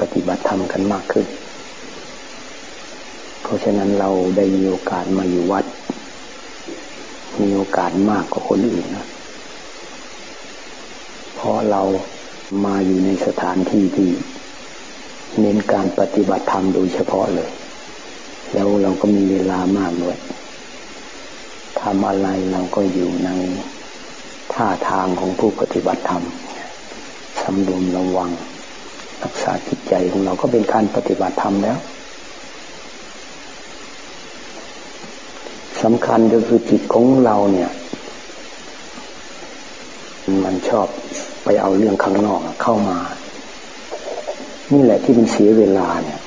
ปฏิบัติธรรมกันมากขึ้น เพราะฉะนั้นเราได้มีโอกาสมาอยู่วัด มีโอกาสมากกว่าคนอื่นนะ เพราะเรามาอยู่ในสถานที่ที่เน้นการปฏิบัติธรรมโดยเฉพาะเลย แล้วเราก็มีเวลามากด้วยทำอะไรเราก็อยู่ในท่าทางของผู้ปฏิบัติธรรมสำรวมระวัง รักษาจิตใจของเราก็เป็นการปฏิบัติธรรมแล้วสำคัญก็คือจิตของเราเนี่ย มันชอบไปเอาเรื่องข้างนอกเข้ามา นี่แหละที่มันเสียเวลาเนี่ย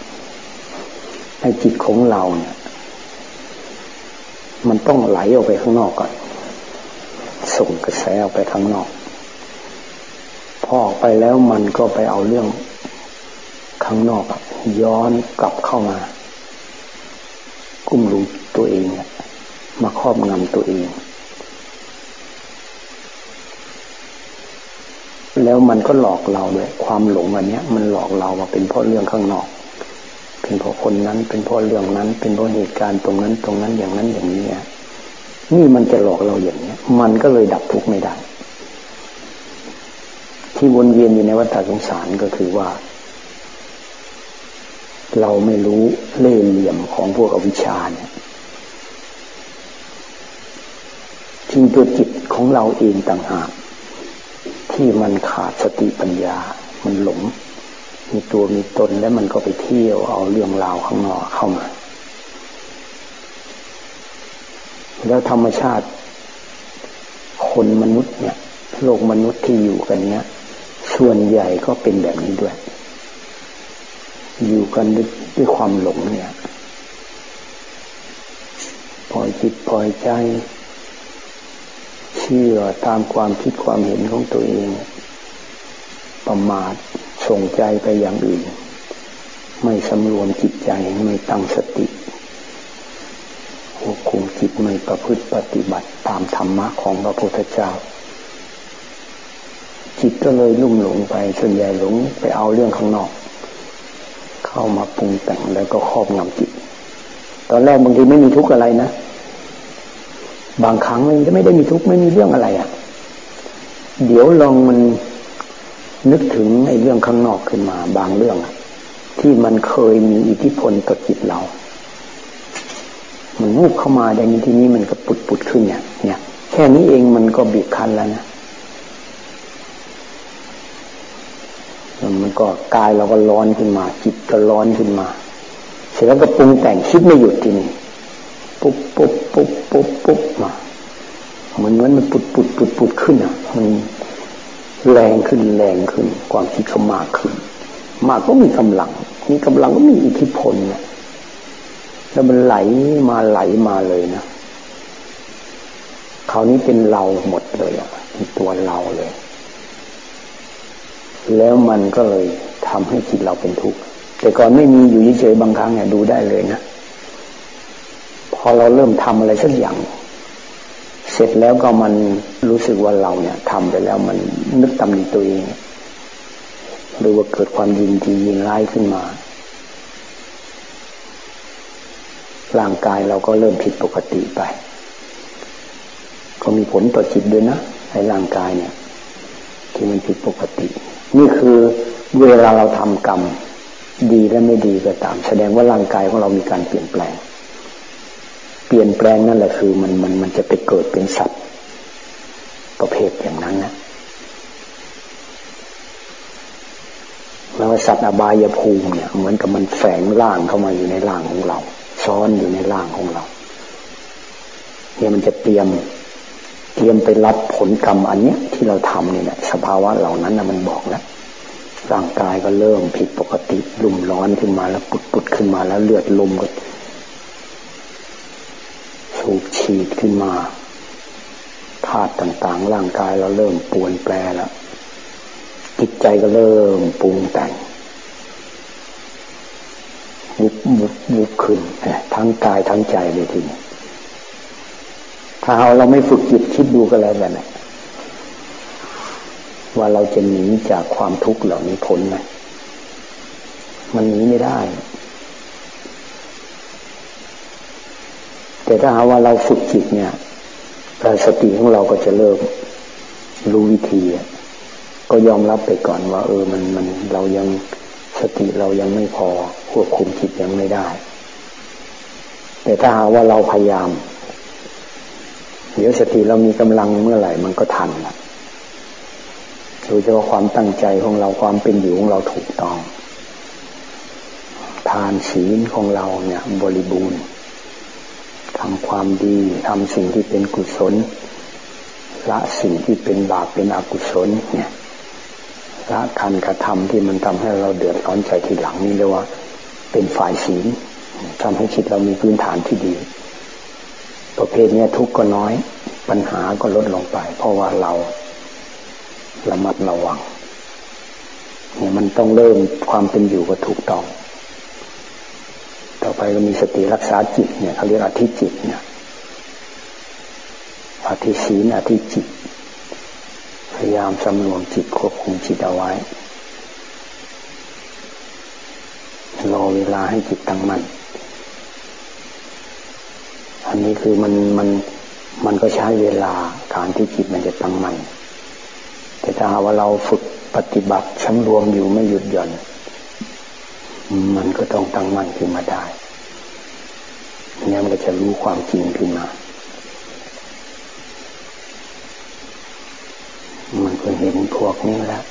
ในจิตของเราเนี่ย มันต้องไหลออกไปข้างนอกก่อน ส่งกระแสออกไปข้างนอก พอออกไปแล้วมันก็ไปเอาเรื่อง ข้างนอกย้อนกลับเข้ามา กุ้มลุมตัวเอง มาครอบงำตัวเอง แล้วมันก็หลอกเราด้วยความหลงอันนี้มันหลอกเราว่าเป็นเพราะเรื่องข้างนอก เป็นเพราะคนนั้น เป็นเพราะเรื่องนั้น เป็นเพราะเหตุการณ์ตรงนั้น ตรงนั้นอย่างนั้นอย่างนี้นี่มันจะหลอกเราอย่างนี้มันก็เลยดับทุกข์ไม่ได้ ที่วนเวียนอยู่ในวัฏสงสารก็คือว่า เราไม่รู้เล่ห์เหลี่ยมของพวกอวิชชาเนี่ยจริงตัวจิตของเราเองต่างหาก ที่มันขาดสติปัญญา มันหลง มีตัวมีตนแล้วมันก็ไปเที่ยวเอาเรื่องราวข้างนอกเข้ามา แล้วธรรมชาติ คนมนุษย์เนี่ย โลกมนุษย์ที่อยู่กันเนี้ย ส่วนใหญ่ก็เป็นแบบนี้ด้วย อยู่กันด้วยด้วยความหลงเนี่ยปล่อยจิตปล่อยใจ เชื่อตามความคิดความเห็นของตัวเอง ประมาทส่งใจไปอย่างอื่น ไม่สำรวมจิตใจไม่ตั้งสติควบคุมจิตไม่ประพฤติปฏิบัติตามธรรมะของพระพุทธเจ้า จิตก็เลยลุ่มหลงไปส่วนใหญ่หลงไปเอาเรื่องข้างนอก เข้ามาปรุงแต่งแล้วก็ครอบงำจิต ตอนแรกบางทีไม่มีทุกข์อะไรนะ บางครั้งมันจะไม่ได้มีทุกข์ไม่มีเรื่องอะไรอะ่ะ เดี๋ยวลองมันนึกถึงไอ้เรื่องข้างนอกขึ้นมา บางเรื่อง ที่มันเคยมีอิทธิพลต่อจิตเรา มันวูบเข้ามาในที่นี้มันก็ปุดปุดขึ้นเนี่ย เนี่ย แค่นี้เองมันก็บีบคั้นแล้วนะ มันก็กายเราก็ร้อนขึ้นมา จิตก็ร้อนขึ้นมา เสร็จแล้วก็ปรุงแต่งคิดไม่หยุดทีนี้ปุ๊บปุ๊บปุ๊บปุ๊บปุ๊บมาเหมือนเหมือนมันปุดปุดปุดปุดขึ้นอะมันแรงขึ้นแรงขึ้น ความคิดเขามากขึ้น มากก็มีกำลัง มีกำลังก็มีอิทธิพลเนี่ยแล้วมันไหลมาไหลมาเลยนะคราวนี้เป็นเราหมดเลยอะเป็นตัวเราเลย แล้วมันก็เลยทำให้จิตเราเป็นทุกข์แต่ก่อนไม่มีอยู่เฉยๆบางครั้งเนี่ยดูได้เลยนะพอเราเริ่มทำอะไรสักอย่าง เสร็จแล้วก็มันรู้สึกว่าเราเนี่ยทำไปแล้วมันนึกตำหนิตัวเองหรือว่าเกิดความยินดียินร้ายขึ้นมา ร่างกายเราก็เริ่มผิดปกติไป ก็มีผลต่อจิตด้วยนะในร่างกายเนี่ย ที่มันผิดปกติ นี่คือเวลาเราทำกรรม ดีและไม่ดีก็ตาม แสดงว่าร่างกายของเรามีการเปลี่ยนแปลง เปลี่ยนแปลงนั่นแหละคือมันมันมันจะไปเกิดเป็นสัตว์ ประเภทอย่างนั้นนะแล้วสัตว์อบายภูมิเนี่ย เหมือนกับมันแฝงร่างเข้ามาอยู่ในร่างของเรา ซ้อนอยู่ในร่างของเรา เนี่ยมันจะเตรียม เตรียมไปรับผลกรรมอันเนี้ยที่เราทำเนี่ยสภาวะเหล่านั้นนะมันบอกแล้วร่างกายก็เริ่มผิดปกติลุ่มร้อนขึ้นมาแล้วปุดปุดขึ้นมาแล้วเลือดลมก็สูบฉีดขึ้นมาธาตุต่างๆ ร่างกายเราเริ่มปวนแปรแล้วจิตใจก็เริ่มปรุงแต่งวุบวุบวุบขึ้นทั้งกายทั้งใจเลยทีนี้ ถ้าเราไม่ฝึกจิตคิดดูก็แล้วกันนะว่าเราจะหนีจากความทุกข์เหล่านี้พ้นไหมมันหนีไม่ได้ แต่ถ้าหาว่าเราฝึกจิตเนี่ยสติของเราก็จะเริ่มรู้วิธี ก็ยอมรับไปก่อนว่า เออมันมันเรายังสติเรายังไม่พอควบคุมจิตยังไม่ได้ แต่ถ้าหาว่าเราพยายาม เดี๋ยวสติเรามีกำลังเมื่อไหร่มันก็ทันละโดยเฉพาะความตั้งใจของเราความเป็นอยู่ของเราถูกต้อง ทานศีลของเราเนี่ย บริบูรณ์ทำความดีทำสิ่งที่เป็นกุศล ละสิ่งที่เป็นบาปเป็นอกุศลเนี่ยละการกระทำที่มันทำให้เราเดือดร้อนใจทีหลังนี่เรียกว่า เป็นฝ่ายศีลทำให้จิตเรามีพื้นฐานที่ดี ประเภทนี้ทุกข์ก็น้อย ปัญหาก็ลดลงไป เพราะว่าเราระมัดระวังเนี่ยมันต้องเริ่มความเป็นอยู่ก็ถูกต้อง ต่อไปก็มีสติรักษาจิตเนี่ยเขาเรียกอธิจิตเนี่ยอธิศีลอธิจิต พยายามสำรวมจิตควบคุมจิตเอาไว้รอเวลาให้จิตตั้งมั่น อันนี้คือมันมันมันก็ใช้เวลาการที่จิตมันจะตั้งมั่นแต่ถ้าว่าเราฝึกปฏิบัติสำรวมอยู่ไม่หยุดหย่อน มันก็ต้องตั้งมั่นขึ้นมาได้เนี่ยมันก็จะรู้ความจริงขึ้นมา มันก็เห็นพวกนี้แหละ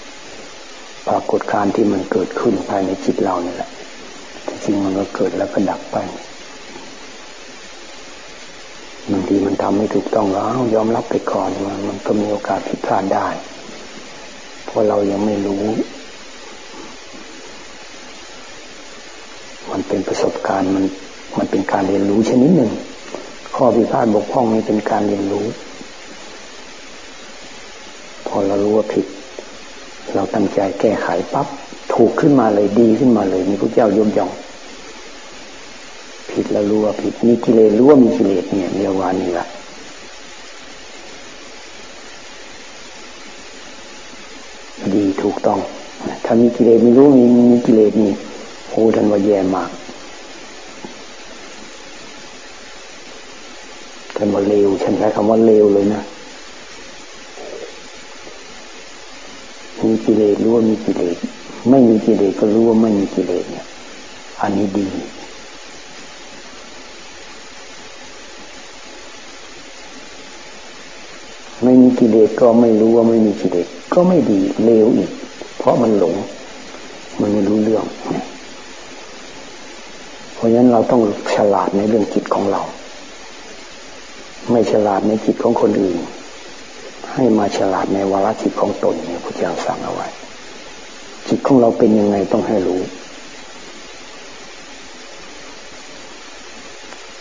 ปรากฏการที่มันเกิดขึ้นภายในจิตเราเนี่ยแหละที่จริงมันก็เกิดแล้วก็ดับไป ทีมันทำไม่ถูกต้องแล้วยอมรับไปก่อนว่ามันก็มีโอกาสผิดพลาดได้ เพราะเรายังไม่รู้ มันเป็นประสบการณ์มันมันเป็นการเรียนรู้ชนิดหนึ่ง ข้อผิดพลาดบกพร่องนี้เป็นการเรียนรู้ พอเรารู้ว่าผิด เราตั้งใจแก้ไขปับ๊บถูกขึ้นมาเลยดีขึ้นมาเลยมีพระเจ้ายกย่อง ผิดแล้วรู้ว่าผิด มีกิเลสรู้ว่ามีกิเลสเนี่ยเรียกว่านี่แหละดีถูกต้อง ถ้ามีกิเลสไม่รู้มีมีกิเลสนี่โอ้ท่านว่าแย่มากท่านว่าเลวฉันใช้คำว่าเลวเลยนะมีกิเลสรู้ว่ามีกิเลสไม่มีกิเลสก็รู้ว่าไม่มีกิเลสเนี่ย อันนี้ดี ไม่มีกิเลสก็ไม่รู้ว่าไม่มีกิเลสก็ไม่ดีเลวอีก เพราะมันหลง มันไม่รู้เรื่อง เพราะฉะนั้นเราต้องฉลาดในเรื่องจิตของเรา ไม่ฉลาดในจิตของคนอื่น ให้มาฉลาดในวาระจิตของตนเนี่ยพระเจ้าสั่งเอาไว้ จิตของเราเป็นยังไงต้องให้รู้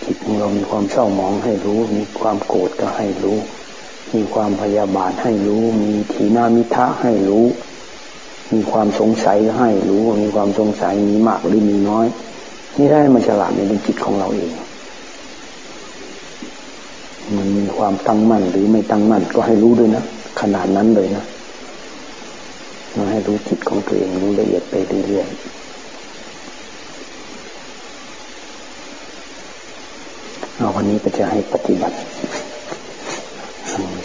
จิตของเรามีความเศร้าหมองให้รู้ มีความโกรธก็ให้รู้ มีความพยาบาทให้รู้ มีทีนามิทะให้รู้ มีความสงสัยให้รู้ มีความสงสัยมีมากหรือมีน้อย นี่ได้มาฉลาดในเรื่องจิตของเราเอง มันมีความตั้งมั่นหรือไม่ตั้งมั่นก็ให้รู้ด้วยนะขนาดนั้นเลยนะมาให้รู้จิตของตัวเองรู้ละเอียดไปเรื่อยๆเอาวันนี้ก็จะให้ปฏิบัติ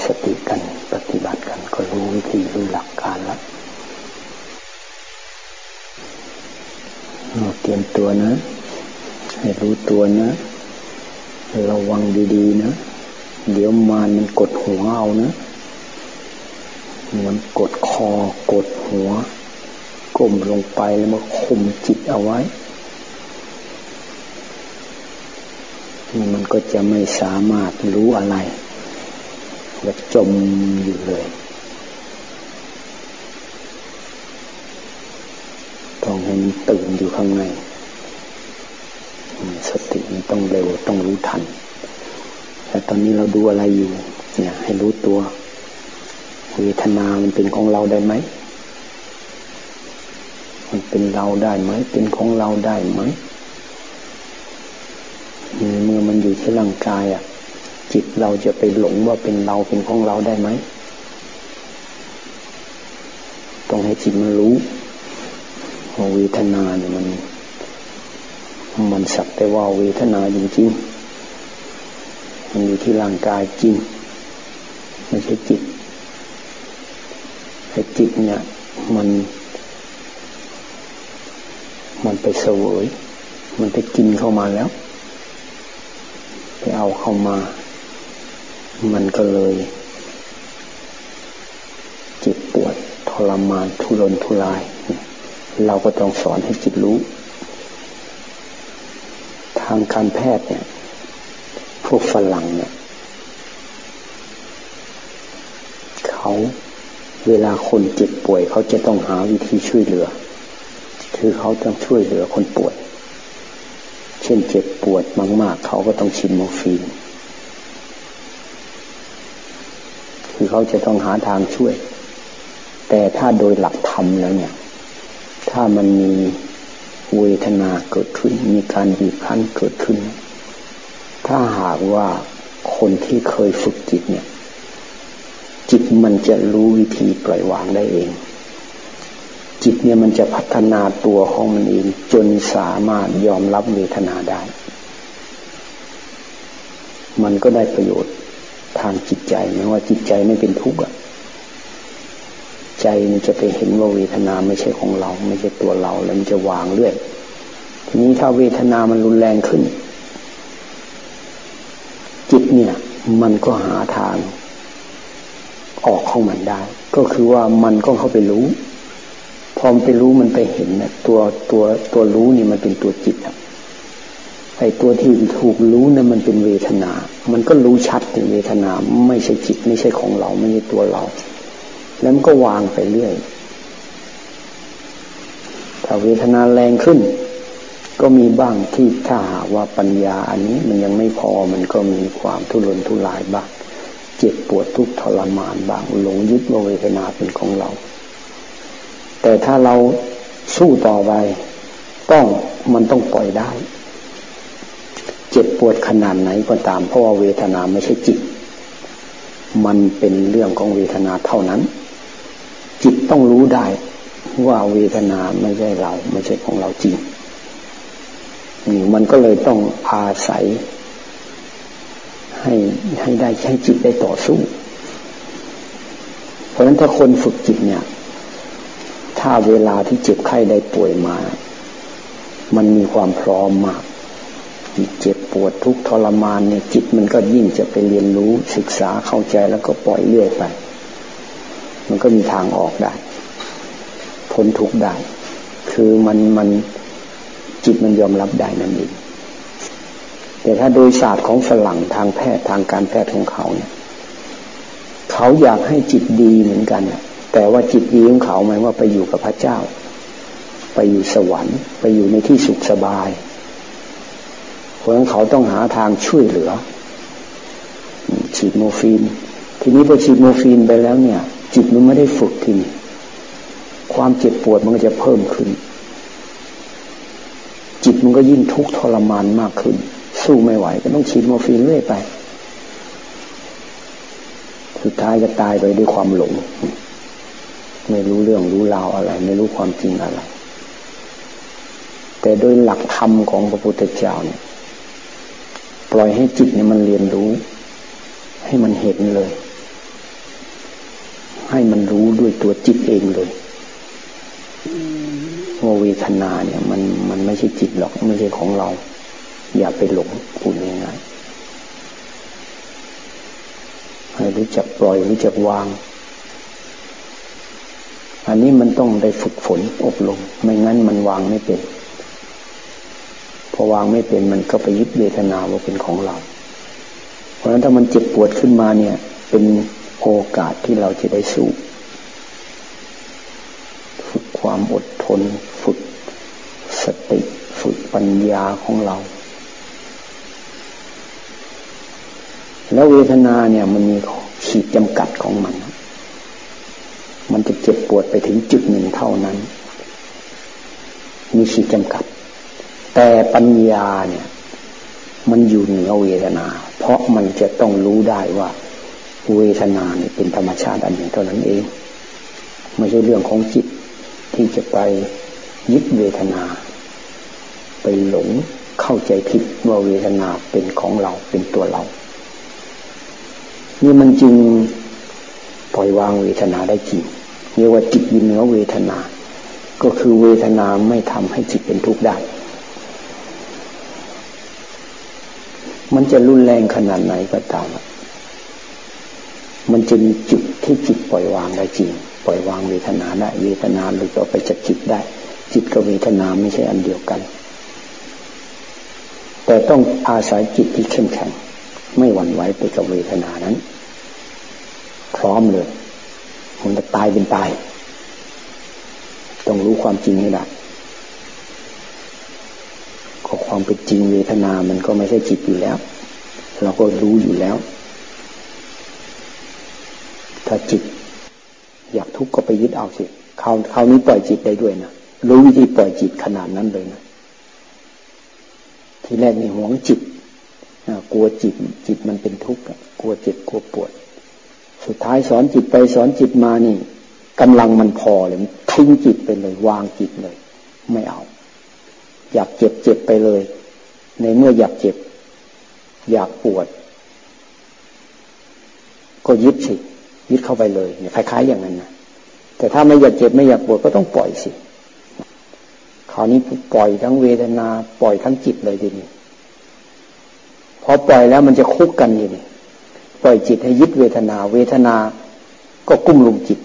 สติกันปฏิบัติกันก็รู้วิธีรู้หลักการแล้วเตรียมตัวนะ ให้รู้ตัวนะระวังดีๆนะ เดี๋ยวมานมันกดหัวเอานะมันกดคอกดหัวกลมลงไปแล้วมาคุมจิตเอาไว้ มันก็จะไม่สามารถรู้อะไร จะจมอยู่เลย ต้องให้มันตื่นอยู่ข้างใน สติมันต้องเร็วต้องรู้ทัน แต่ตอนนี้เราดูอะไรอยู่ เนี่ย ให้รู้ตัว เวทนา มันเป็นของเราได้ไหม มันเป็นเราได้ไหม เป็นของเราได้ไหมเมื่อมันอยู่ที่ร่างกายอะ จิตเราจะไปหลงว่าเป็นเราเป็นของเราได้ไหมต้องให้จิตมันรู้ว่าเวทนาเนี่ยมัน มันสักแต่ว่าเวทนาจริงๆมันอยู่ที่ร่างกายจริงไม่ใช่จิตไอ้จิตเนี่ย มัน มันไปเสวย มันไปกินเข้ามาแล้ว ไปเอาเข้ามา มันก็เลยเจ็บปวดทรมานทุรนทุราย เราก็ต้องสอนให้จิตรู้ ทางการแพทย์เนี่ย พวกฝรั่งเนี่ย เขาเวลาคนเจ็บป่วย เขาจะต้องหาวิธีช่วยเหลือ คือเขาต้องช่วยเหลือคนป่วย เช่นเจ็บปวดมาก ๆ เขาก็ต้องชิมโมฟีน คือ เขาจะต้องหาทางช่วย แต่ถ้าโดยหลักธรรมแล้วเนี่ย ถ้ามันมีเวทนาเกิดขึ้น มีการบีบคั้นเกิดขึ้น ถ้าหากว่าคนที่เคยฝึกจิตเนี่ย จิตมันจะรู้วิธีปล่อยวางได้เอง จิตเนี่ยมันจะพัฒนาตัวของมันเอง จนสามารถยอมรับเวทนาได้ มันก็ได้ประโยชน์ ทางจิตใจนะว่าจิตใจไม่เป็นทุกข์อะใจมันจะไปเห็นว่าเวทนาไม่ใช่ของเรา ไม่ใช่ตัวเรา แล้วมันจะวางเรื่อยทีนี้ถ้าเวทนามันรุนแรงขึ้น จิตเนี่ย มันก็หาทาง ออกของมันได้ ก็คือว่ามันก็เข้าไปรู้ พอมไปรู้มันไปเห็นนะตัวตัวตัวรู้นี่มันเป็นตัวจิตอะ ไอ้ตัวที่ถูกรู้นะ่ะมันเป็นเวทนา มันก็รู้ชัดถึงเวทนา ไม่ใช่จิตไม่ใช่ของเราไม่ใช่ตัวเรา แล้วมันก็วางไปเรื่อยถ้าเวทนาแรงขึ้น ก็มีบ้างที่ถ้าหาว่าปัญญาอันนี้มันยังไม่พอมันก็มีความทุรนทุรายบ้างเจ็บปวดทุกทรมานบ้างหลงยึดว่าเวทนาเป็นของเรา แต่ถ้าเราสู้ต่อไปต้องมันต้องปล่อยได้ เจ็บปวดขนาดไหนก็ตามเพราะว่าเวทนาไม่ใช่จิต มันเป็นเรื่องของเวทนาเท่านั้น จิตต้องรู้ได้ว่าเวทนาไม่ใช่เรา ไม่ใช่ของเราจริงนี่มันก็เลยต้องอาศัย ให้ให้ได้ให้จิตได้ต่อสู้ เพราะฉะนั้นถ้าคนฝึกจิตเนี่ย ถ้าเวลาที่เจ็บไข้ได้ป่วยมา มันมีความพร้อมมาก เจ็บปวดทุกทรมานเนี่ยจิตมันก็ยิ่งจะไปเรียนรู้ศึกษาเข้าใจแล้วก็ปล่อยเรื่อยไป มันก็มีทางออกได้พ้นทุกข์ได้ คือมันมันจิตมันยอมรับได้นั่นเองแต่ถ้าโดยศาสตร์ของฝรั่งทางแพทย์ทางการแพทย์ของเขาเนี่ยเขาอยากให้จิตดีเหมือนกันแต่ว่าจิตดีของเขาหมายว่าไปอยู่กับพระเจ้า ไปอยู่สวรรค์ ไปอยู่ในที่สุขสบาย เพราะฉะนั้นเขาต้องหาทางช่วยเหลือ ฉีดมอร์ฟีน ทีนี้พอฉีดมอร์ฟีนไปแล้วเนี่ย จิตมันไม่ได้ฝึกทีนี้ความเจ็บปวดมันก็จะเพิ่มขึ้น จิตมันก็ยิ่งทุกข์ทรมานมากขึ้น สู้ไม่ไหว ก็ต้องฉีดมอร์ฟีนเรื่อยไป สุดท้ายก็ตายไปด้วยความหลง ไม่รู้เรื่องรู้ราวอะไร ไม่รู้ความจริงอะไรแต่โดยหลักธรรมของพระพุทธเจ้าเนี่ย ล่อยให้จิตเนี่ยมันเรียนรู้ ให้มันเห็นเลย ให้มันรู้ด้วยตัวจิตเองเลยว่าเวทนาเนี่ย มันมันไม่ใช่จิตหรอกไม่ใช่ของเรา อย่าไปหลงพูดง่ายๆให้รู้จักปล่อยรู้จักวาง อันนี้มันต้องได้ฝึกฝนอบรม ไม่งั้นมันวางไม่เป็น พอวางไม่เป็นมันก็ไปยึดเวทนาว่าเป็นของเรา เพราะฉะนั้นถ้ามันเจ็บปวดขึ้นมาเนี่ย เป็นโอกาสที่เราจะได้สู้ ฝึกความอดทน ฝึกสติ ฝึกปัญญาของเรา แล้วเวทนาเนี่ยมันมีขีดจำกัดของมัน มันจะเจ็บปวดไปถึงจุดหนึ่งเท่านั้น มีขีดจำกัด แต่ปัญญาเนี่ย มันอยู่เหนือเวทนา เพราะมันจะต้องรู้ได้ว่า เวทนาเนี่ยเป็นธรรมชาติอันหนึ่งเท่านั้นเองไม่ใช่เรื่องของจิตที่จะไปยึดเวทนา ไปหลงเข้าใจผิดว่าเวทนาเป็นของเราเป็นตัวเรา นี่มันจึงปล่อยวางเวทนาได้จริงเรียกว่าจิตยินเหนือเวทนา ก็คือเวทนาไม่ทำให้จิตเป็นทุกข์ได้ มันจะรุนแรงขนาดไหนก็ตาม มันจะมีจุดที่จิตปล่อยวางได้จริง ปล่อยวางเวทนาได้เวทนาหลุดออกไปจากจิตได้ จิตกับเวทนาไม่ใช่อันเดียวกัน แต่ต้องอาศัยจิตที่เข้มแข็ง ไม่หวั่นไหวไปกับเวทนานั้น พร้อมเลย มันจะตายเป็นตาย ต้องรู้ความจริงให้ได้ ก็ความเป็นจริงเวทนามันก็ไม่ใช่จิตอยู่แล้ว เราก็รู้อยู่แล้ว ถ้าจิต อยากทุกข์ก็ไปยึดเอาสิคราวคราวนี้ปล่อยจิตได้ด้วยนะรู้วิธีปล่อยจิตขนาดนั้นเลยนะทีแรกนี่หวงจิตกลัวจิต จิตมันเป็นทุกข์กลัวเจ็บกลัวปวด สุดท้ายสอนจิตไปสอนจิตมานี่กำลังมันพอเลยทิ้งจิตไปเลยวางจิตเลย ไม่เอา อยากเจ็บเจ็บไปเลย ในเมื่ออยากเจ็บ อยากปวด ก็ยึดสิยึดเข้าไปเลยเนี่ยคล้าย ๆ อย่างนั้นนะแต่ถ้าไม่อยากเจ็บไม่อยากปวดก็ต้องปล่อยสิคราวนี้ปล่อยทั้งเวทนา ปล่อยทั้งจิตเลยทีนี้พอปล่อยแล้วมันจะคุกกันอยู่นี่ปล่อยจิตให้ยึดเวทนา เวทนาก็กุ้มลุมจิต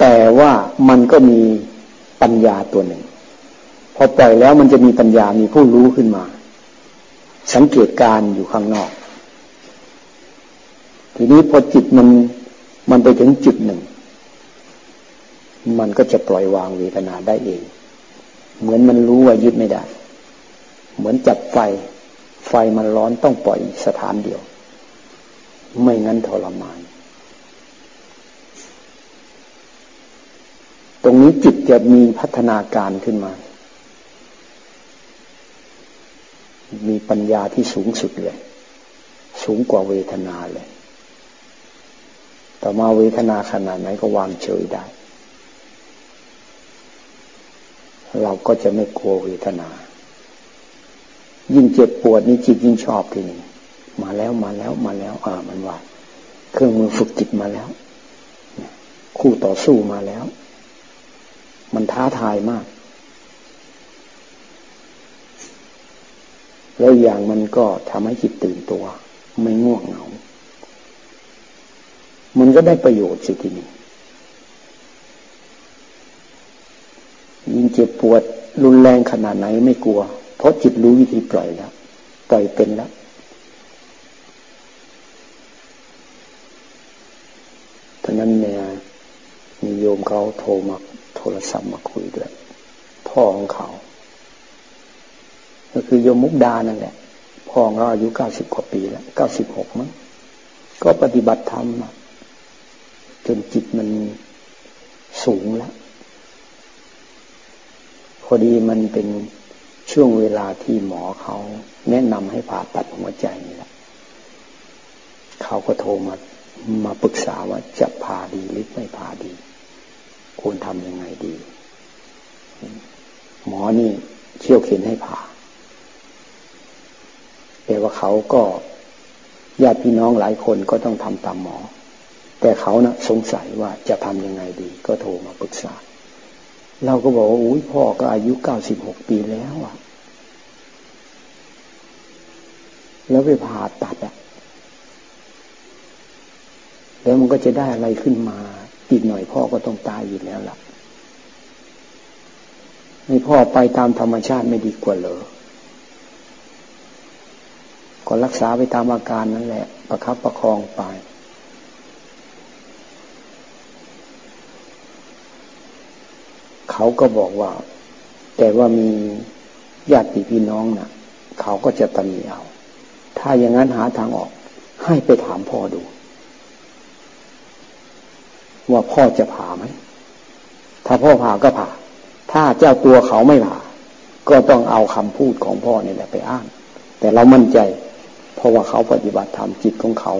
แต่ว่ามันก็มีปัญญาตัวหนึ่ง อปล่อยแล้วมันจะมีปัญญามีผู้รู้ขึ้นมา สังเกตการอยู่ข้างนอก ทีนี้พอจิตมันมันไปถึงจุดหนึ่ง มันก็จะปล่อยวางเวทนาได้เอง เหมือนมันรู้ว่ายึดไม่ได้ เหมือนจับไฟ ไฟมันร้อนต้องปล่อยสถานเดียว ไม่งั้นทรมาน ตรงนี้จิตจะมีพัฒนาการขึ้นมา มีปัญญาที่สูงสุดเลย สูงกว่าเวทนาเลย ต่อมาเวทนาขนาดไหนก็วางเฉยได้ เราก็จะไม่กลัวเวทนา ยิ่งเจ็บปวดนี่จิตยิ่งชอบทีนี้มาแล้วมาแล้วมาแล้ว อ่า มันว่าเครื่องมือฝึกจิตมาแล้ว คู่ต่อสู้มาแล้ว มันท้าทายมาก แล้วอย่างมันก็ทำให้จิตตื่นตัว ไม่ง่วงเหงา มันก็ได้ประโยชน์สิทีนี้ยิ่งเจ็บปวดรุนแรงขนาดไหนไม่กลัว เพราะจิตรู้วิธีปล่อยแล้วปล่อยเป็นแล้วอนนั้นเนี่ยมีโยมเขาโทรมาโทรศัพท์มาคุยด้วย พ่อของเขา ก็คือโยมมุกดานั่นแหละพ่อเราอายุเก้าสิบกว่าปีแล้วเก้าสิบหกมั้งก็ปฏิบัติธรรมจนจิตมันสูงแล้วพอดีมันเป็นช่วงเวลาที่หมอเขาแนะนำให้ผ่าตัดหัวใจนี่แหละเขาก็โทรมามาปรึกษาว่าจะพาดีหรือไม่พาดี ควรทำยังไงดี หมอนี่เชี่ยวเข็นให้ผ่า แต่ว่าเขาก็ญาติพี่น้องหลายคนก็ต้องทำตามหมอ แต่เขานะ่ะสงสัยว่าจะทำยังไงดี ก็โทรมาปรึกษา เราก็บอกว่าอุ้ยพ่อก็อายุเก้าสิบหกปีแล้วอะแล้วไปผ่าตัดอะแล้วมันก็จะได้อะไรขึ้นมาอีกหน่อยพ่อก็ต้องตายอยู่แล้วล่ะให้พ่อไปตามธรรมชาติไม่ดีกว่าเหรอ ก็รักษาไปตามอาการนั่นแหละ ประคับประคองไป เขาก็บอกว่า แต่ว่ามีญาติพี่น้องนะ่ะ เขาก็จะตำหนิเอา ถ้าอย่างนั้นหาทางออก ให้ไปถามพ่อดู ว่าพ่อจะผ่าไหม ถ้าพ่อผ่าก็ผ่า ถ้าเจ้าตัวเขาไม่ผ่า ก็ต้องเอาคำพูดของพ่อนี่แหละไปอ้างแต่เรามั่นใจ เพราะว่าเขาปฏิบัติธรรมจิตของเขา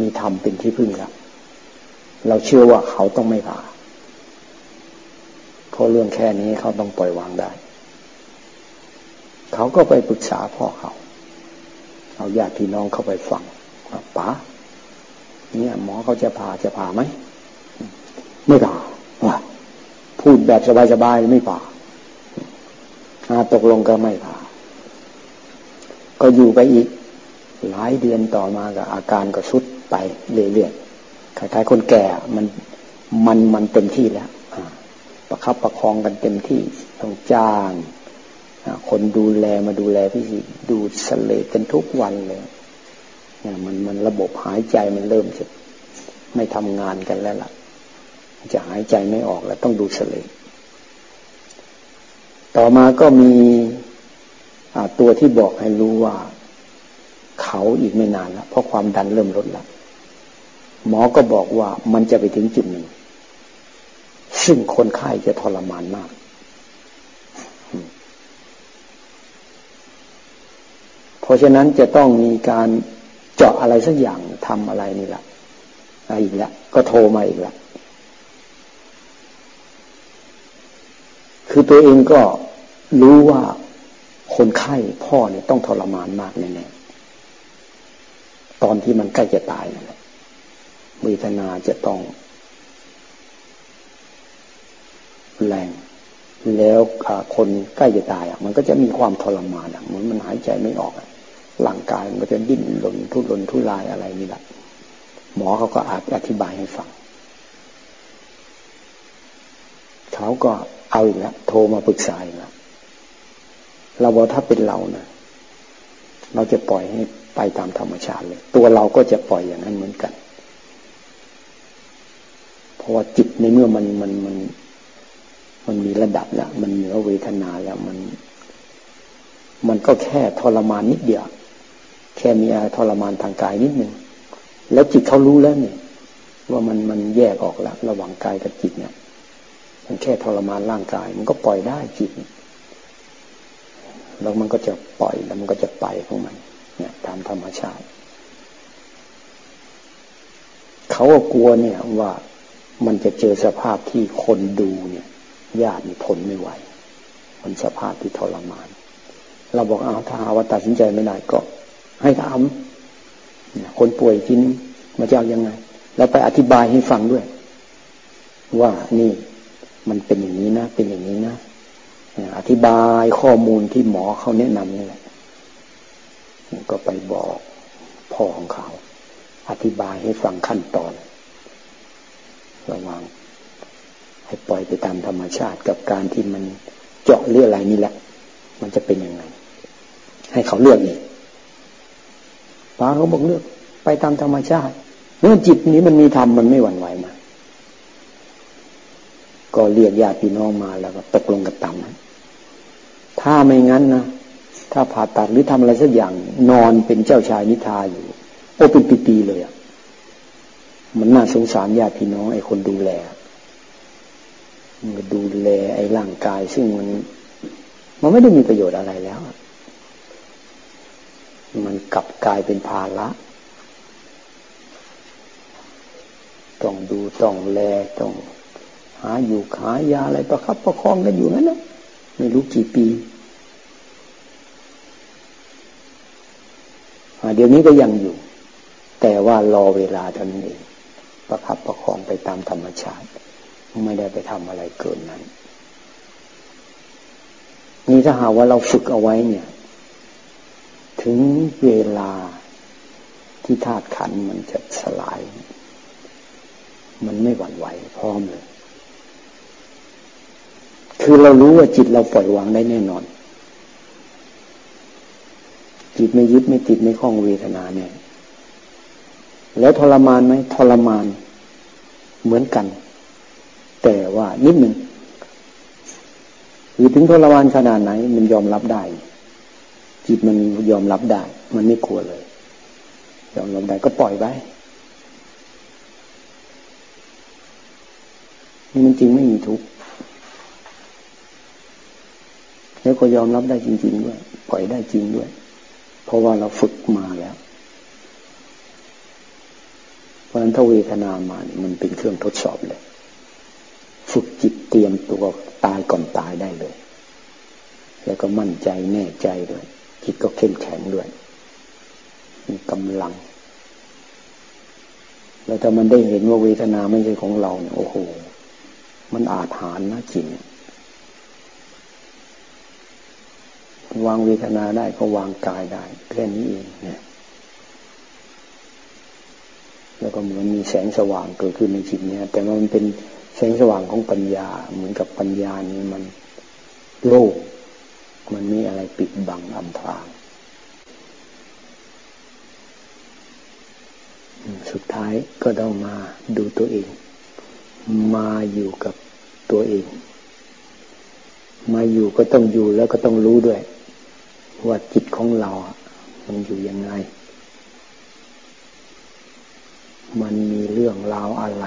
มีธรรมเป็นที่พึ่งแล้วเราเชื่อว่าเขาต้องไม่ผ่าเพราะเรื่องแค่นี้เขาต้องปล่อยวางได้ เขาก็ไปปรึกษาพ่อเขา เอาญาติพี่น้องเข้าไปฟังป๋าเนี่ยหมอเขาจะผ่าจะผ่าไหม ไม่ผ่าว่าพูดแบบสบายๆไม่ผ่าตกลงก็ไม่ผ่า ก็อยู่ไปอีก หลายเดือนต่อมาก็อาการก็สุดไปเรื่อยๆคล้ายๆคนแก่มันมันมันเต็มที่แล้วประคับประคองกันเต็มที่ต้องจ้างคนดูแลมาดูแลพี่ดูสเลกันทุกวันเลยมันมันระบบหายใจมันเริ่มจะไม่ทำงานกันแล้วล่ะ จะหายใจไม่ออกแล้วต้องดูสเลต่อมาก็มี ตัวที่บอกให้รู้ว่า เขาอีกไม่นานแล้วเพราะความดันเริ่มลดแล้วหมอก็บอกว่ามันจะไปถึงจุดหนึ่ง ซึ่งคนไข้จะทรมานมาก เพราะฉะนั้นจะต้องมีการเจาะอะไรสักอย่างทำอะไรนี่แหละอะไรอีกแล้วก็โทรมาอีกแล้วคือตัวเองก็รู้ว่า คนไข้พ่อเนี่ยต้องทรมานมากแน่ๆตอนที่มันใกล้จะตายนั่นแหละเวทนาจะต้องแรง แล้วคนใกล้จะตายอะ มันก็จะมีความทรมานอะเหมือนมันหายใจไม่ออกอะร่างกายมันก็จะดิ้นรนทุรนทุรายอะไรนี่แหละหมอเขาก็อาจอธิบายให้ฟังเขาก็เอาอีกแล้วโทรมาปรึกษาอีกแล้ว เราบอกถ้าเป็นเรานะเราจะปล่อยให้ไปตามธรรมชาติเลย ตัวเราก็จะปล่อยอย่างนั้นเหมือนกัน เพราะว่าจิตในเมื่อมันมันมัน มันมีระดับแล้วมันเหนือเวทนาแล้วมัน มันก็แค่ทรมานนิดเดียว แค่มีอะไรทรมานทางกายนิดหนึ่งแล้วจิตเขารู้แล้วเนี่ย ว่ามันมันแยกออกแล้วระหว่างกายกับจิตเนี่ย มันแค่ทรมานร่างกาย มันก็ปล่อยได้จิต แล้วมันก็จะปล่อยแล้วมันก็จะไปของมัน เนี่ย ตามธรรมชาติ เขาก็กลัวเนี่ยว่ามันจะเจอสภาพที่คนดูเนี่ยญาติทนไม่ไหว มันสภาพที่ทรมาน เราบอกเอาถ้าหาว่าตัดสินใจไม่ได้ก็ ให้ทำคนป่วยทีนึงมาเจ้ายังไง แล้วไปอธิบายให้ฟังด้วย ว่านี่มันเป็นอย่างนี้นะ เป็นอย่างนี้นะ อธิบายข้อมูลที่หมอเขาแนะนำนี่แหละก็ไปบอกพ่อของเขา อธิบายให้ฟังขั้นตอน ระวัง ให้ปล่อยไปตามธรรมชาติกับการที่มันเจาะเลือดอะไรนี่แหละ มันจะเป็นยังไง ให้เขาเลือกอีกป้าเขาบอกเลือก ไปตามธรรมชาติเมื่อจิตนี้มันมีธรรมมันไม่หวั่นไหวมาก็เรียกญาติพี่น้องมาแล้วก็ตกลงกันตามนั้น ถ้าไม่งั้นนะถ้าผ่าตัดหรือทำอะไรสักอย่างนอนเป็นเจ้าชายนิทาอยู่โอ้เป็นปีๆเลยอะมันน่าสงสารญาติพี่น้องไอ้คนดูแลมันดูแลไอ้ร่างกาย ซึ่งมัน มันไม่ได้มีประโยชน์อะไรแล้ว มันกลับกลายเป็นภาระต้องดูต้องแลต้องหาอยู่หายาอะไรประคับประคองกันอยู่นั้นนะไม่รู้กี่ปี เดี๋ยวนี้ก็ยังอยู่ แต่ว่ารอเวลาเท่านั้นเอง ประคับประคองไปตามธรรมชาติ ไม่ได้ไปทำอะไรเกินนั้นนี่ถ้าหาว่าเราฝึกเอาไว้เนี่ย ถึงเวลาที่ธาตุขันมันจะสลาย มันไม่หวั่นไหวพร้อมเลย คือเรารู้ว่าจิตเราปล่อยวางได้แน่นอน จิตไม่ยึดไม่ติดไม่คล้องเวทนาเนี่ย แล้วทรมานไหมทรมานเหมือนกัน แต่ว่านิดหนึ่งหรือถึงทรมานขนาดไหน มันยอมรับได้ จิตมันยอมรับได้ มันไม่กลัวเลย ยอมรับได้ก็ปล่อยไปนี่มันจริงไม่มีทุกข์แล้วก็ยอมรับได้จริง ๆ ด้วย ปล่อยได้จริงด้วย เพราะว่าเราฝึกมาแล้ว เพราะฉะนั้นถ้าเวทนามาเนี่ยมันเป็นเครื่องทดสอบเลย ฝึกจิตเตรียมตัวตายก่อนตายได้เลย แล้วก็มั่นใจแน่ใจด้วย จิตก็เข้มแข็งด้วย มีกำลัง แล้วถ้ามันได้เห็นว่าเวทนาไม่ใช่ของเราเนี่ยโอ้โห มันอาถรรพ์นะจิต วางเวทนาได้ก็วางกายได้แค่นี้เองเนี่ยแล้วก็เหมือนมีแสงสว่างเกิดขึ้นในจิตเนี่ยแต่มันเป็นแสงสว่างของปัญญา เหมือนกับปัญญานี่มันโลก มันมีอะไรปิดบังอำพรางสุดท้ายก็ต้องมาดูตัวเอง มาอยู่กับตัวเอง มาอยู่ก็ต้องอยู่แล้วก็ต้องรู้ด้วย ว่าจิตของเรา มันอยู่ยังไง มันมีเรื่องราวอะไร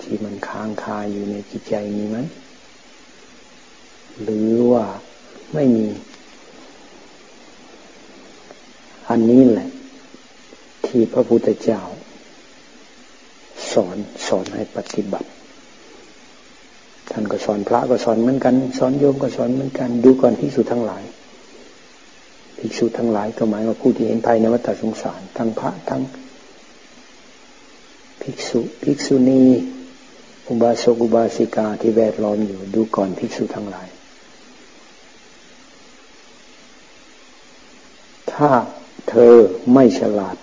ที่มันค้างคาอยู่ในจิตใจมีไหม หรือว่าไม่มี อันนี้แหละ ที่พระพุทธเจ้า สอนสอนให้ปฏิบัติ ท่านก็สอนพระก็สอนเหมือนกัน สอนโยมก็สอนเหมือนกัน ดูก่อนภิกษุทั้งหลายภิกษุทั้งหลายก็หมายว่าผู้ที่เห็นภัยในวัฏสงสาร ทั้งพระทั้งภิกษุภิกษุณีอุบาสกอุบาสิกาที่แวดล้อมอยู่ ดูก่อนภิกษุทั้งหลาย ถ้าเธอไม่ฉลาด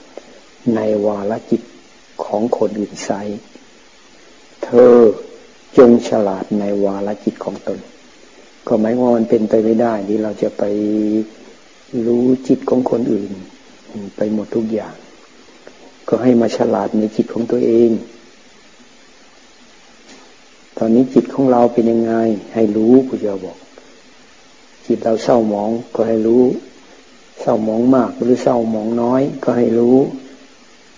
ในวาลจิตของคนอื่นไซเธอ จงฉลาดในวาลจิตของตน ก็หมายว่ามันเป็นไปไม่ได้ที่เราจะไปรู้จิตของคนอื่น ไปหมดทุกอย่าง ก็ให้มาฉลาดในจิตของตัวเอง ตอนนี้จิตของเราเป็นยังไง ให้รู้พุทธเจ้าบอก จิตเราเศร้าหมองก็ให้รู้ เศร้าหมองมากหรือเศร้าหมองน้อย ก็ให้รู้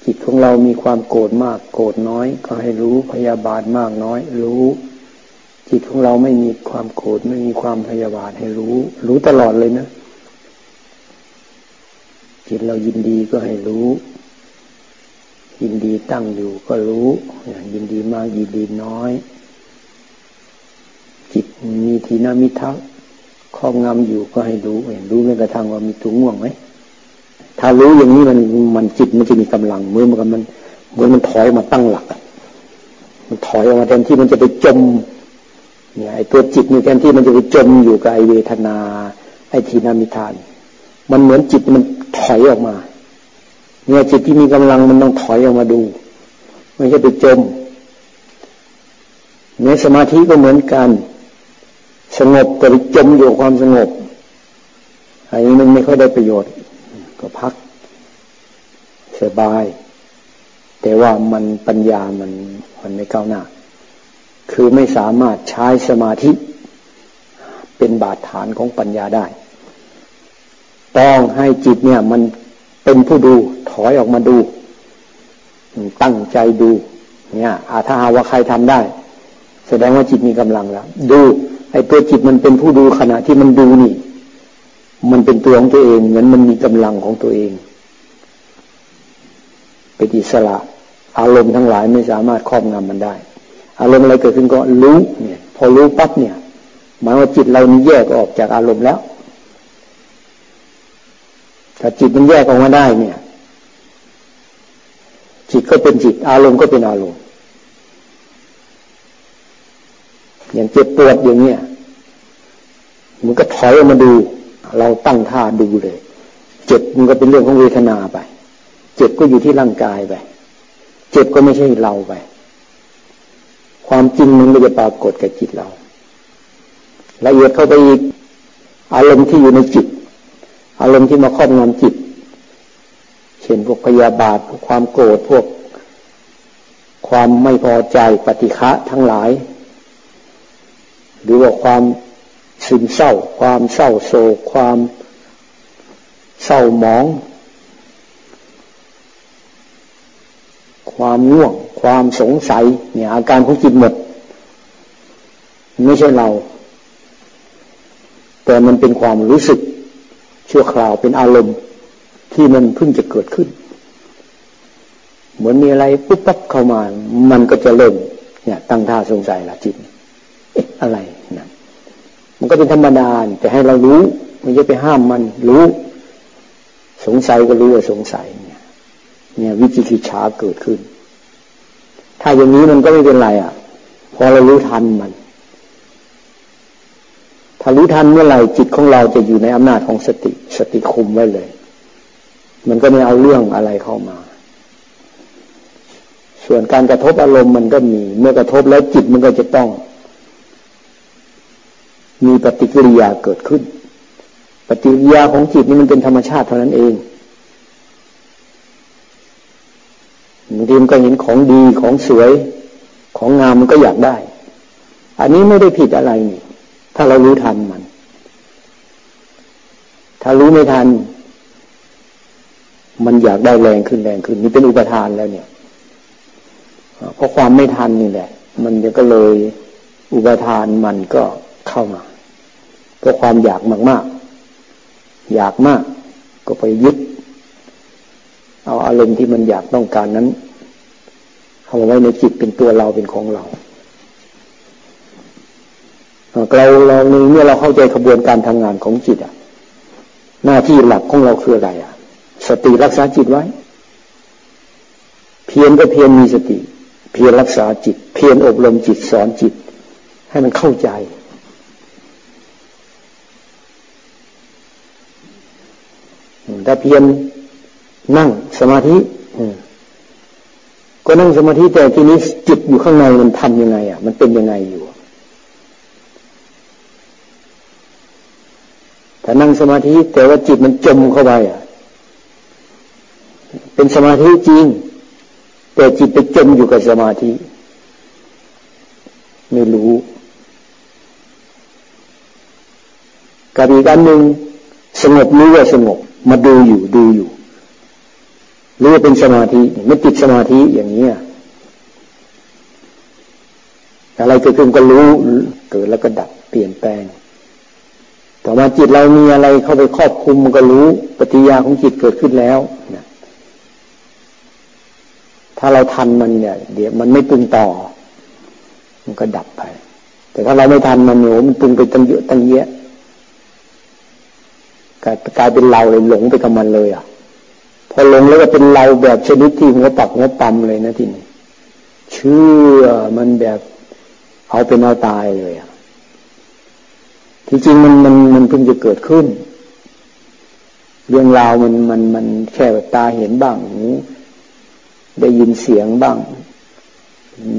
จิตของเรามีความโกรธมาก โกรธน้อย ก็ให้รู้พยาบาทมากน้อย รู้ จิตของเราไม่มีความโกรธไม่มีความพยาบาทให้รู้ รู้ตลอดเลยนะ จิตเรายินดีก็ให้รู้ ยินดีตั้งอยู่ก็รู้ยินดีมากยินดีน้อย จิตมีทีนามิทักครอบงำอยู่ก็ให้รู้เห็นรู้แม้กระทั่งว่ามีถุงง่วงไหม ถ้ารู้อย่างนี้มันมันจิตมันจะมีกำลังเมื่อมันมันเหมือนมันถอยมาตั้งหลักมันถอยออกมาแทนที่มันจะไปจมเนี่ยไอ้ตัวจิตนี่แทนที่มันจะไปจมอยู่กับไอเวทนา ไอทีนามิทาน มันเหมือนจิตมันถอยออกมา เนี่ยจิตที่มีกำลังมันต้องถอยออกมาดูไม่ใช่ไปจมในสมาธิก็เหมือนกัน สงบแต่ไปจมอยู่ความสงบอันนี้มันไม่ค่อยได้ประโยชน์ ก็พัก สบาย แต่ว่ามันปัญญามันมันไม่ก้าวหน้า คือไม่สามารถใช้สมาธิ เป็นบาดฐานของปัญญาได้ ต้องให้จิตเนี่ย มันเป็นผู้ดูถอยออกมาดู ตั้งใจดู เนี่ยอาถ้าหาว่าใครทำได้ แสดงว่าจิตมีกำลังแล้ว ดูไอ้ตัวจิตมันเป็นผู้ดูขณะที่มันดูนี่ มันเป็นตัวของตัวเองเหมือนมันมีกำลังของตัวเองเป็นอิสระ อารมณ์ทั้งหลายไม่สามารถครอบงำมันได้ อารมณ์อะไรเกิดขึ้นก็รู้เนี่ย พอรู้ปั๊บเนี่ยหมายว่าจิตเรานี่แยกออกจากอารมณ์แล้วถ้าจิตมันแยกออกมาได้เนี่ย จิตก็เป็นจิต อารมณ์ก็เป็นอารมณ์อย่างเจ็บปวดอย่างเนี้ยมันก็ถอยออกมาดู เราตั้งท่าดูเลย เจ็บมันก็เป็นเรื่องของเวทนาไป เจ็บก็อยู่ที่ร่างกายไป เจ็บก็ไม่ใช่เราไป ความจริงมันไม่จะปรากฏกับจิตเรา ละเอียดเข้าไปอีก อารมณ์ที่อยู่ในจิต อารมณ์ที่มาครอบงำจิต เช่นพวกพยาบาทพวกความโกรธพวก ความไม่พอใจปฏิฆะทั้งหลาย หรือว่าความ ซึมเศร้า ความเศร้าโศกความเศร้าหมอง ความง่วง ความสงสัย เนี่ย อาการของจิตหมด ไม่ใช่เรา แต่มันเป็นความรู้สึก ชั่วคราวเป็นอารมณ์ที่มันเพิ่งจะเกิดขึ้น เหมือนมีอะไรปุ๊บปั๊บเข้ามา มันก็จะเริ่มเนี่ย ตั้งท่าสงสัยละจิตอะไร มันก็เป็นธรรมดาแต่ให้เรารู้ม่ใช่ไปห้ามมันรู้ สงสัยก็รู้ว่าสงสัยเนี่ย เนี่ยวิจิกิจฉาเกิดขึ้น ถ้าอย่างนี้มันก็ไม่เป็นไรอะ พอเรารู้ทันมัน ถ้ารู้ทันเมื่อไหร่จิตของเราจะอยู่ในอำนาจของสติ สติคุมไว้เลย มันก็ไม่เอาเรื่องอะไรเข้ามาส่วนการกระทบอารมณ์มันก็มี เมื่อกระทบแล้วจิตมันก็จะต้อง มีปฏิกิริยาเกิดขึ้น ปฏิกิริยาของจิตนี่มันเป็นธรรมชาติเท่านั้นเองบางทีมันก็เห็นของดีของสวย ของงามมันก็อยากได้ อันนี้ไม่ได้ผิดอะไรนี่ ถ้าเรารู้ทันมัน ถ้ารู้ไม่ทัน มันอยากได้แรงขึ้นแรงขึ้น นี่เป็นอุปทานแล้วเนี่ยเพราะความไม่ทันนี่แหละ มันก็เลยอุปทานมันก็เข้ามา เพราะความอยากมากๆ อยากมาก ก็ไปยึด เอาอารมณ์ที่มันอยากต้องการนั้นเข้าไว้ในจิตเป็นตัวเราเป็นของเราเราเราในเมื่อเราเข้าใจกระบวนการทำงานของจิตอะ หน้าที่หลักของเราคืออะไรอะ สติรักษาจิตไว้ เพียรก็เพียรมีสติ เพียรรักษาจิต เพียรอบรมจิตสอนจิต ให้มันเข้าใจ ถ้าเพียรนั่งสมาธิก็นั่งสมาธิแต่ทีนี้จิตอยู่ข้างในมันทำยังไง อะ มันเป็นยังไงอยู่ถ้านั่งสมาธิแต่ว่าจิตมันจมเข้าไปอะ เป็นสมาธิจริง แต่จิตไปจมอยู่กับสมาธิ ไม่รู้กับอีกอันหนึ่งสงบรู้ว่าสงบ มาดูอยู่ดูอยู่หรู้ว่าเป็นสมาธิไม่ติดสมาธิอย่างนี้อะไรเกิดขึ้นก็รู้เกิดแล้วก็ดับเปลี่ยนแปลงแต่ว่าจิตเรามีอะไรเข้าไปครอบคุมมันก็รู้ปฏิยาของจิตเกิดขึ้นแล้วนะถ้าเราทันมันเนี่ยเดี๋ยวมันไม่ปรุงต่อ มันก็ดับไป แต่ถ้าเราไม่ทันมันโหมันปรุงไปตั้งเยอะตั้งเยอะ กลายเป็นเราเลยหลงไปกับมันเลยอะ พอหลงแล้วก็เป็นเราแบบชนิดที่หัวปักหัวปั๊มเลยนะทีนี้เชื่อมันแบบเอาเป็นเอาตายเลยอะที่จริงมันมันมันเพิ่งจะเกิดขึ้น เรื่องราวมันมันมันแค่ตาเห็นบ้างหูได้ยินเสียงบ้าง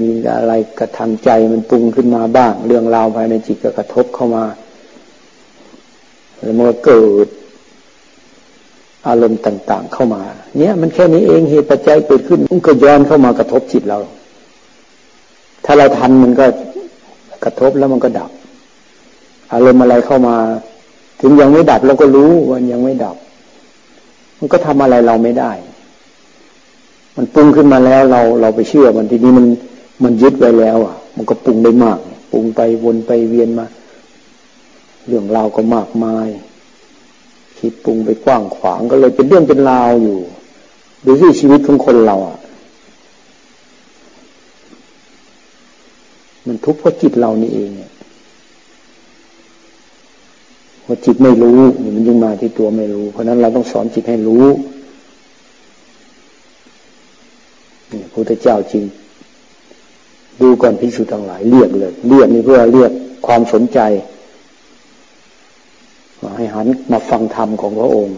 มีอะไรกระทำใจมันปรุงขึ้นมาบ้าง เรื่องราวภายในจิตก็กระทบเข้ามา แล้วมันก็เกิดอารมณ์ต่าง ๆ เข้ามา เนี่ยมันแค่นี้เองเหตุปัจจัยเกิดขึ้นมันก็ย้อนเข้ามากระทบจิตเรา ถ้าเราทันมันก็กระทบแล้วมันก็ดับ อารมณ์อะไรเข้ามา ถึงยังไม่ดับเราก็รู้ว่ายังไม่ดับ มันก็ทำอะไรเราไม่ได้ มันปรุงขึ้นมาแล้วเราเราไปเชื่อมันทีนี้มันมันยึดไว้แล้ว อะ มันก็ปรุงได้มากปรุงไปวนไปเวียนมา เรื่องราวก็มากมาย คิดปรุงไปกว้างขวางก็เลยเป็นเรื่องเป็นราวอยู่ ดูที่ชีวิตของคนเราอะ มันทุกข์เพราะจิตเรานี่เองเนี่ยพอจิตไม่รู้มันยิ่งมาที่ตัวไม่รู้ เพราะนั้นเราต้องสอนจิตให้รู้นี่พระพุทธเจ้าจริง ดูก่อนพิสูจน์ทั้งหลายเรียกเลย เรียกนี่เพื่อเรียกความสนใจ ให้หันมาฟังธรรมของพระองค์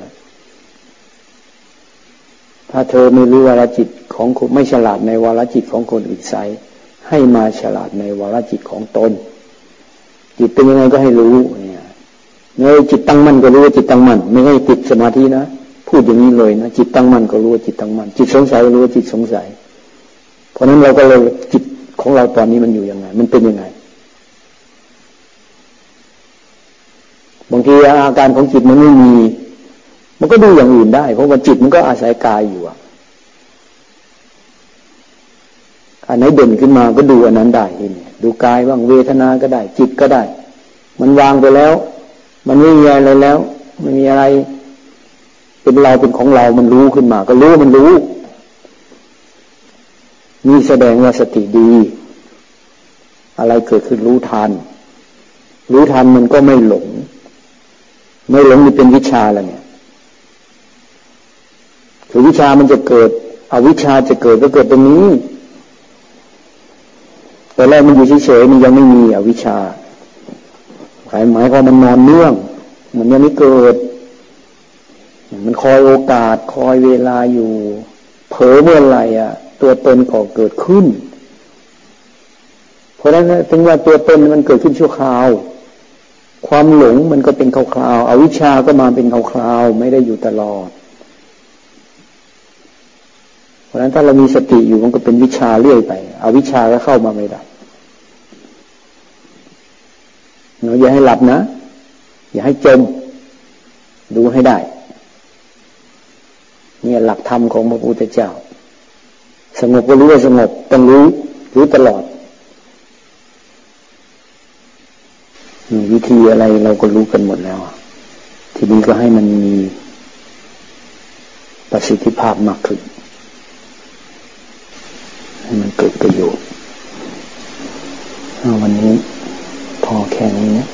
ถ้าเธอไม่รู้วาลจิตของคุณไม่ฉลาดในวาลจิตของคนอื่นใสให้มาฉลาดในวาลจิตของตน จิตเป็นยังไงก็ให้รู้เนี่ยเมื่อจิตตั้งมั่นก็รู้ว่าจิตตั้งมั่นไม่ให้ติดสมาธินะพูดอย่างนี้เลยนะจิตตั้งมั่นก็รู้ว่าจิตตั้งมั่นจิตสงสัยก็รู้ว่าจิตสงสัย เพราะนั้นเราก็เลยจิตของเราตอนนี้มันอยู่ยังไง มันเป็นยังไง ทีอาการของจิตมันไม่มี มันก็ดูอย่างอื่นได้ เพราะว่าจิตมันก็อาศัยกายอยู่อันไหนเด่นขึ้นมาก็ดูอันนั้นได้ทีนี้ดูกายบ้างเวทนาก็ได้ จิตก็ได้ มันวางไปแล้ว มันไม่มีอะไรแล้วไม่มีอะไร เป็นเราเป็นของเรา มันรู้ขึ้นมา ก็รู้มันรู้มีแสดงว่าสติดี อะไรเกิดขึ้นรู้ทัน รู้ทันมันก็ไม่หลง ไม่หลงนี่เป็นวิชาแล้วเนี่ยคือวิชามันจะเกิดอวิชาจะเกิดก็เกิดตรงนี้ แต่แรกมันอยู่เฉยๆมันยังไม่มีอวิชาหมายหมายความมันนอนเนื่อง มันยังไม่เกิด มันคอยโอกาส คอยเวลาอยู่ เผลอเมื่อไหร่อะ ตัวตนก็เกิดขึ้น เพราะฉะนั้นถึงว่าตัวตนมันเกิดขึ้นชั่วคราว ความหลงมันก็เป็นคราวๆอวิชชาก็มาเป็นคราวๆไม่ได้อยู่ตลอด เพราะฉะนั้นถ้าเรามีสติอยู่มันก็เป็นวิชาเรื่อยไป อวิชชาก็เข้ามาไม่ได้เราอย่าให้หลับนะ อย่าให้จม ดูให้ได้ เนี่ยหลักธรรมของพระพุทธเจ้า สงบก็รู้ว่าสงบต้องรู้ รู้ตลอด มีวิธีอะไรเราก็รู้กันหมดแล้ว ทีนี้ก็ให้มันมีประสิทธิภาพมากขึ้น ให้มันเกิดประโยชน์วันนี้พอแค่นี้นะ